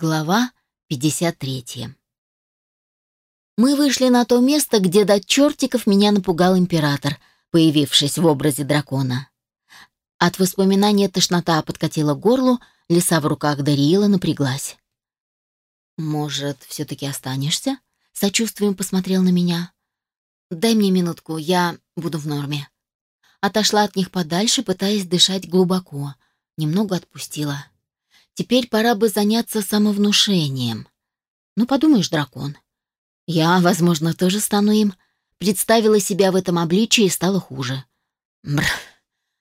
Глава 53. Мы вышли на то место, где до чертиков меня напугал император, появившись в образе дракона. От воспоминания тошнота подкатила горлу, лиса в руках Дариила напряглась. «Может, все-таки останешься?» — сочувствием посмотрел на меня. «Дай мне минутку, я буду в норме». Отошла от них подальше, пытаясь дышать глубоко. Немного отпустила. Теперь пора бы заняться самовнушением. Ну, подумаешь, дракон. Я, возможно, тоже стану им. Представила себя в этом обличии и стало хуже. Бр.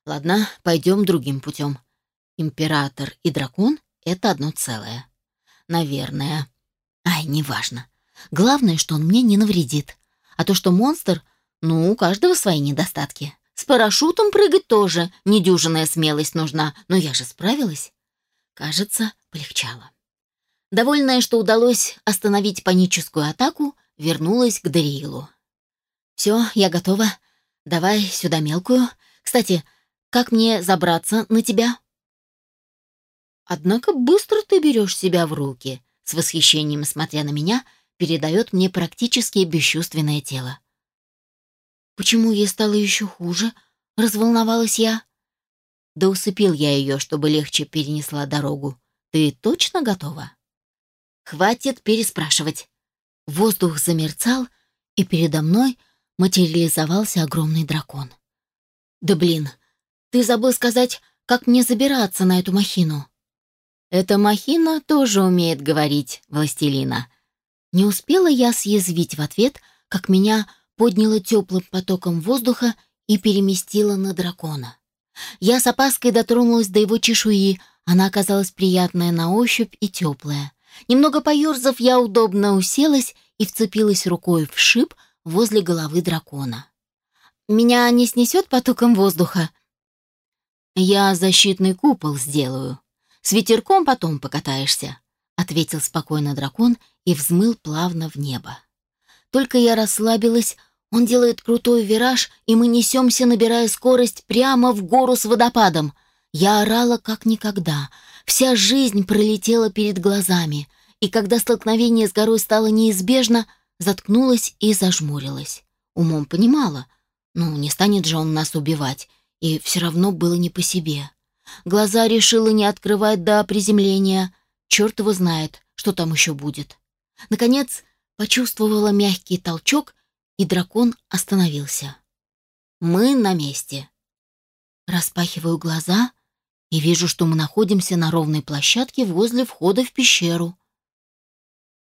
Ладно, пойдем другим путем. Император и дракон — это одно целое. Наверное. Ай, неважно. Главное, что он мне не навредит. А то, что монстр, ну, у каждого свои недостатки. С парашютом прыгать тоже недюжинная смелость нужна, но я же справилась. Кажется, полегчало. Довольная, что удалось остановить паническую атаку, вернулась к Дариилу. «Все, я готова. Давай сюда мелкую. Кстати, как мне забраться на тебя?» Однако быстро ты берешь себя в руки, с восхищением смотря на меня, передает мне практически бесчувственное тело. «Почему ей стало еще хуже?» — разволновалась я. Да усыпил я ее, чтобы легче перенесла дорогу. Ты точно готова? Хватит переспрашивать. Воздух замерцал, и передо мной материализовался огромный дракон. Да блин, ты забыл сказать, как мне забираться на эту махину. Эта махина тоже умеет говорить, властелина. Не успела я съязвить в ответ, как меня подняло теплым потоком воздуха и переместило на дракона. Я с опаской дотронулась до его чешуи, она оказалась приятная на ощупь и теплая. Немного поерзав, я удобно уселась и вцепилась рукой в шип возле головы дракона. «Меня не снесет потоком воздуха?» «Я защитный купол сделаю. С ветерком потом покатаешься», — ответил спокойно дракон и взмыл плавно в небо. Только я расслабилась, он делает крутой вираж, и мы несемся, набирая скорость, прямо в гору с водопадом. Я орала как никогда. Вся жизнь пролетела перед глазами. И когда столкновение с горой стало неизбежно, заткнулась и зажмурилась. Умом понимала. Ну, не станет же он нас убивать. И все равно было не по себе. Глаза решила не открывать до приземления. Черт его знает, что там еще будет. Наконец, почувствовала мягкий толчок и дракон остановился. Мы на месте. Распахиваю глаза и вижу, что мы находимся на ровной площадке возле входа в пещеру.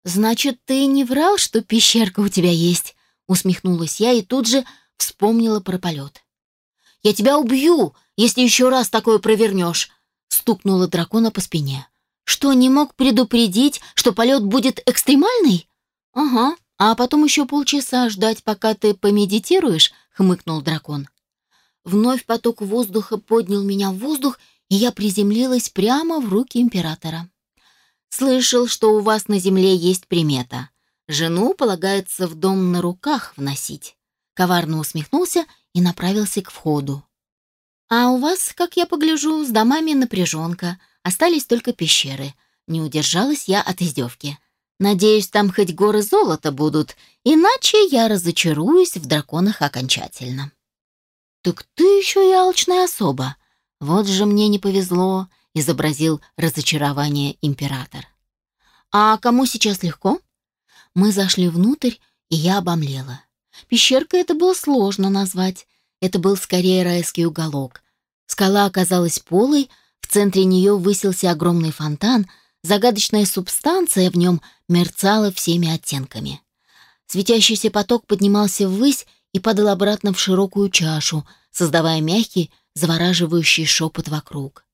«Значит, ты не врал, что пещерка у тебя есть?» усмехнулась я и тут же вспомнила про полет. «Я тебя убью, если еще раз такое провернешь!» стукнула дракона по спине. «Что, не мог предупредить, что полет будет экстремальный?» «Ага, а потом еще полчаса ждать, пока ты помедитируешь?» — хмыкнул дракон. Вновь поток воздуха поднял меня в воздух, и я приземлилась прямо в руки императора. «Слышал, что у вас на земле есть примета. Жену полагается в дом на руках вносить». Коварно усмехнулся и направился к входу. «А у вас, как я погляжу, с домами напряженка. Остались только пещеры». Не удержалась я от издевки. Надеюсь, там хоть горы золота будут, иначе я разочаруюсь в драконах окончательно. Так ты еще и алчная особа. Вот же мне не повезло, изобразил разочарование император. А кому сейчас легко? Мы зашли внутрь, и я обомлела. Пещерка это было сложно назвать. Это был скорее райский уголок. Скала оказалась полой, в центре нее высился огромный фонтан — Загадочная субстанция в нем мерцала всеми оттенками. Светящийся поток поднимался ввысь и падал обратно в широкую чашу, создавая мягкий, завораживающий шепот вокруг.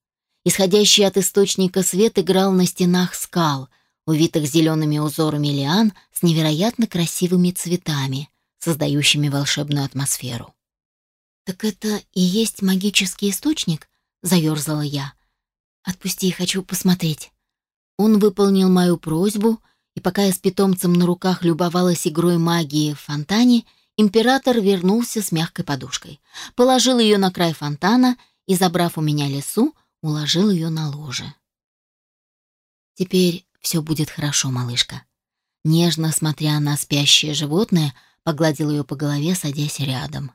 Исходящий от источника свет играл на стенах скал, увитых зелеными узорами лиан с невероятно красивыми цветами, создающими волшебную атмосферу. «Так это и есть магический источник?» — заерзала я. «Отпусти, хочу посмотреть». Он выполнил мою просьбу, и пока я с питомцем на руках любовалась игрой магии в фонтане, император вернулся с мягкой подушкой, положил ее на край фонтана и, забрав у меня лесу, уложил ее на ложе. «Теперь Все будет хорошо, малышка». Нежно смотря на спящее животное, погладил ее по голове, садясь рядом.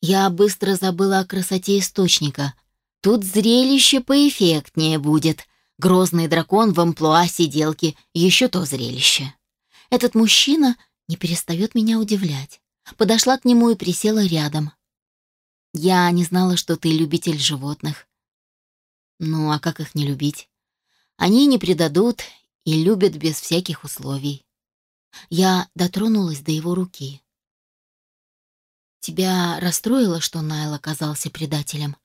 Я быстро забыла о красоте источника. Тут зрелище поэффектнее будет. Грозный дракон в амплуа сиделки — еще то зрелище. Этот мужчина не перестает меня удивлять. Подошла к нему и присела рядом. Я не знала, что ты любитель животных. Ну, а как их не любить? Они не предадут и любят без всяких условий. Я дотронулась до его руки. Тебя расстроило, что Найл оказался предателем?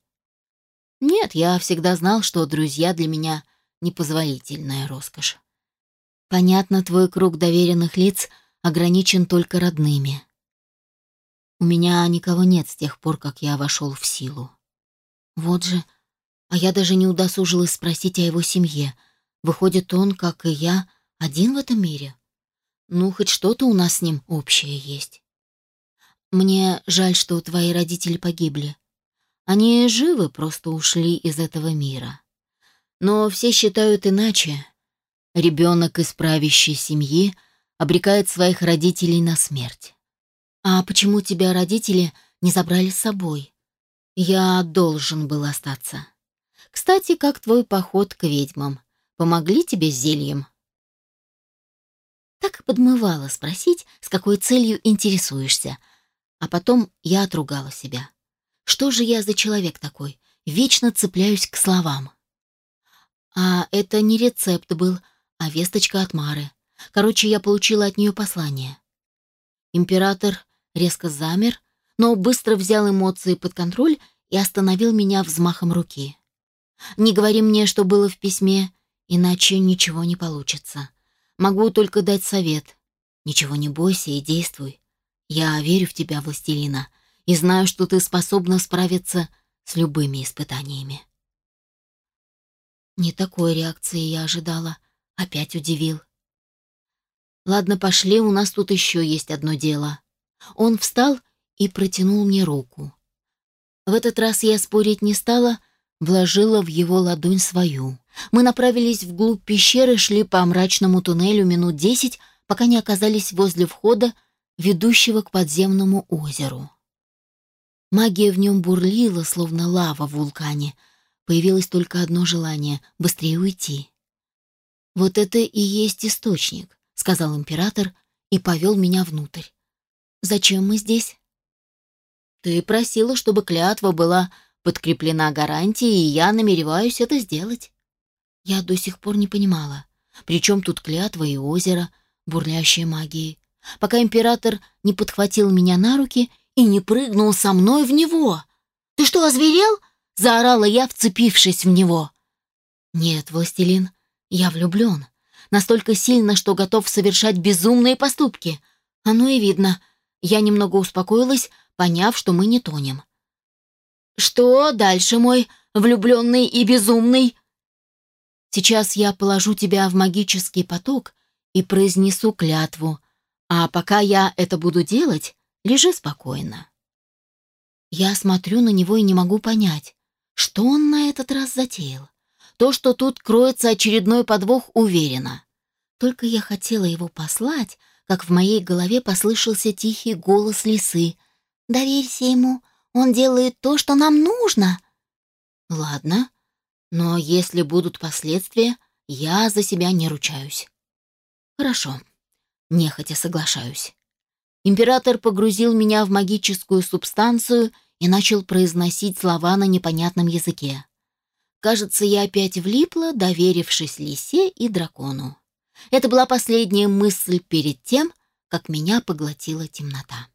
Нет, я всегда знал, что друзья для меня непозволительная роскошь. Понятно, твой круг доверенных лиц ограничен только родными. У меня никого нет с тех пор, как я вошел в силу. Вот же, а я даже не удосужилась спросить о его семье. Выходит, он, как и я, один в этом мире. Ну, хоть что-то у нас с ним общее есть. Мне жаль, что твои родители погибли. Они живы, просто ушли из этого мира. Но все считают иначе. Ребенок из правящей семьи обрекает своих родителей на смерть. А почему тебя родители не забрали с собой? Я должен был остаться. Кстати, как твой поход к ведьмам? Помогли тебе с зельем? Так подмывала спросить, с какой целью интересуешься, а потом я отругала себя. Что же я за человек такой? Вечно цепляюсь к словам. А это не рецепт был, а весточка от Мары. Короче, я получила от нее послание. Император резко замер, но быстро взял эмоции под контроль и остановил меня взмахом руки. «Не говори мне, что было в письме, иначе ничего не получится. Могу только дать совет. Ничего не бойся и действуй. Я верю в тебя, властелина, и знаю, что ты способна справиться с любыми испытаниями. Не такой реакции я ожидала. Опять удивил. Ладно, пошли, у нас тут еще есть одно дело. Он встал и протянул мне руку. В этот раз я спорить не стала, вложила в его ладонь свою. Мы направились вглубь пещеры, шли по мрачному туннелю минут десять, пока не оказались возле входа, ведущего к подземному озеру. Магия в нем бурлила, словно лава в вулкане. Появилось только одно желание — быстрее уйти. «Вот это и есть источник», — сказал император и повел меня внутрь. «Зачем мы здесь?» «Ты просила, чтобы клятва была подкреплена гарантией, и я намереваюсь это сделать». Я до сих пор не понимала, при чем тут клятва и озеро, бурлящее магией пока император не подхватил меня на руки и не прыгнул со мной в него. «Ты что, озверел?» — заорала я, вцепившись в него. «Нет, властелин, я влюблен. Настолько сильно, что готов совершать безумные поступки. Оно и видно. Я немного успокоилась, поняв, что мы не тонем. «Что дальше, мой влюбленный и безумный?» «Сейчас я положу тебя в магический поток и произнесу клятву, а пока я это буду делать, лежи спокойно. Я смотрю на него и не могу понять, что он на этот раз затеял. То, что тут кроется очередной подвох, уверена. Только я хотела его послать, как в моей голове послышался тихий голос лисы. «Доверься ему, он делает то, что нам нужно». «Ладно, но если будут последствия, я за себя не ручаюсь». «Хорошо». Нехотя соглашаюсь. Император погрузил меня в магическую субстанцию и начал произносить слова на непонятном языке. Кажется, я опять влипла, доверившись лисе и дракону. Это была последняя мысль перед тем, как меня поглотила темнота.